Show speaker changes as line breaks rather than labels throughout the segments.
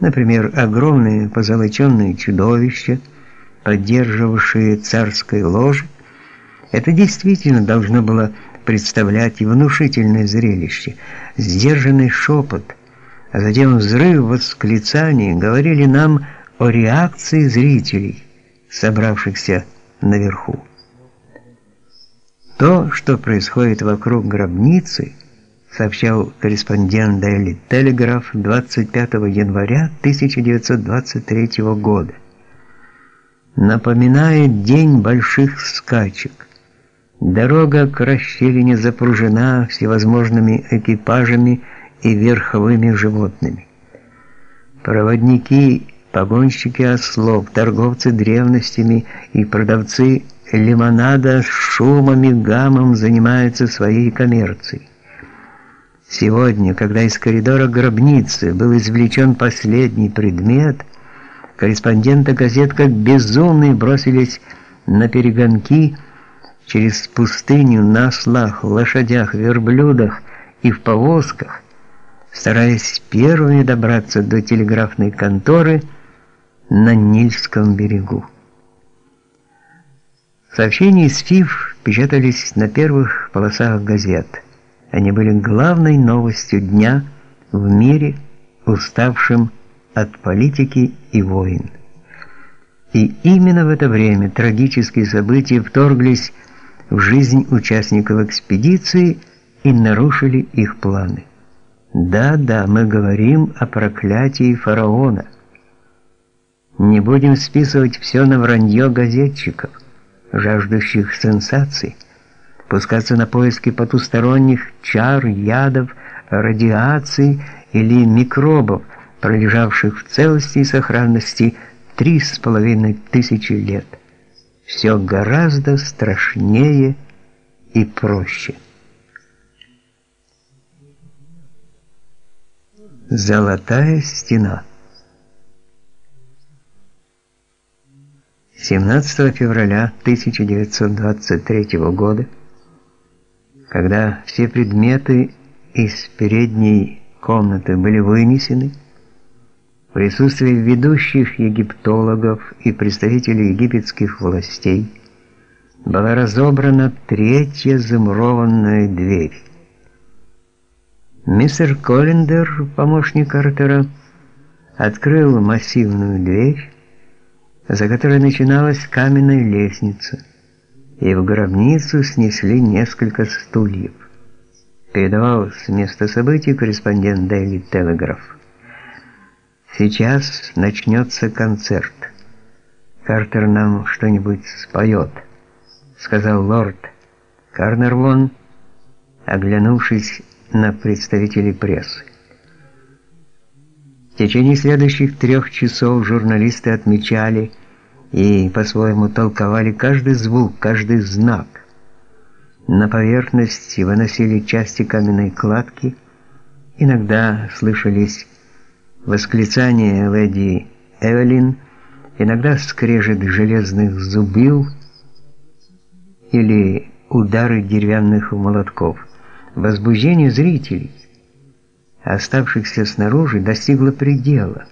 Например, огромные позолоченные чудовища, поддерживавшие царское ложе, это действительно должно было представлять и внушительное зрелище. Сдержанный шепот, а затем взрыв восклицаний говорили нам о реакции зрителей, собравшихся наверху. То, что происходит вокруг гробницы, сообщал корреспондент Daily Telegraph 25 января 1923 года, напоминает день больших скачек. Дорога к расщелине запружена всевозможными экипажами и верховыми животными. Проводники, погонщики ослов, торговцы древностями и продавцы лимонада с шумом и гамом занимаются своей коммерцией. Сегодня, когда из коридора гробницы был извлечен последний предмет, корреспонденты газет как безумные бросились на перегонки через пустыню на ослах, лошадях, верблюдах и в повозках, стараясь первыми добраться до телеграфной конторы на Нильском берегу. Сообщения из ФИФ печатались на первых полосах газет. Они были главной новостью дня в мире, уставшем от политики и войн. И именно в это время трагические события вторглись в жизнь участников экспедиции и нарушили их планы. Да-да, мы говорим о проклятии фараона. Не будем списывать все на вранье газетчиков жаждущих сенсаций, пускаться на поиски потусторонних чар, ядов, радиаций или микробов, пролежавших в целости и сохранности три с половиной тысячи лет. Все гораздо страшнее и проще. Золотая стена 17 февраля 1923 года, когда все предметы из передней комнаты были вынесены, в присутствии ведущих египтологов и представителей египетских властей была разобрана третья замурованная дверь. Мистер Коллендер, помощник Картера, открыл массивную дверь, за которой начиналась каменная лестница, и в гробницу снесли несколько стульев. Передавал с места событий корреспондент Daily Telegraph. Сейчас начнется концерт. Картер нам что-нибудь споет, сказал лорд Карнервон, оглянувшись на представителей прессы. В течение следующих трех часов журналисты отмечали и по-своему толковали каждый звук, каждый знак. На поверхность выносили части каменной кладки, иногда слышались восклицания леди Эвелин, иногда скрежет железных зубил или удары деревянных молотков, возбуждение зрителей – оставшихся снаружи, достигла предела.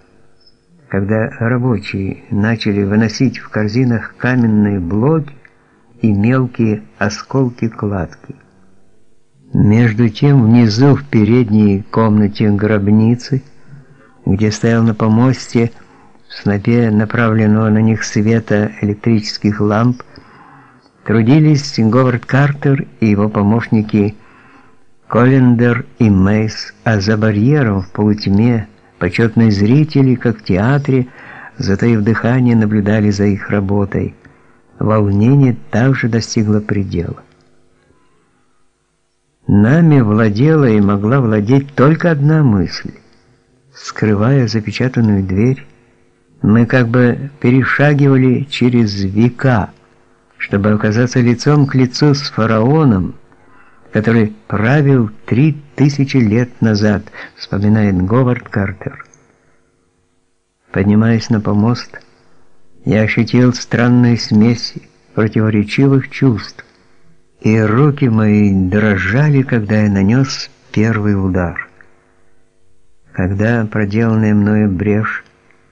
Когда рабочие начали выносить в корзинах каменные блоки и мелкие осколки кладки. Между тем внизу в передней комнате гробницы, где стоял на помосте в снопе направленного на них света электрических ламп, трудились Говард Картер и его помощники Коллендер и Мейс, а за барьером в полутьме почетные зрители, как в театре, затаив дыхание, наблюдали за их работой. Волнение также достигло предела. Нами владела и могла владеть только одна мысль. Скрывая запечатанную дверь, мы как бы перешагивали через века, чтобы оказаться лицом к лицу с фараоном, который правил три тысячи лет назад, вспоминает Говард Картер. Поднимаясь на помост, я ощутил странную смесь противоречивых чувств, и руки мои дрожали, когда я нанес первый удар. Когда проделанная мною брешь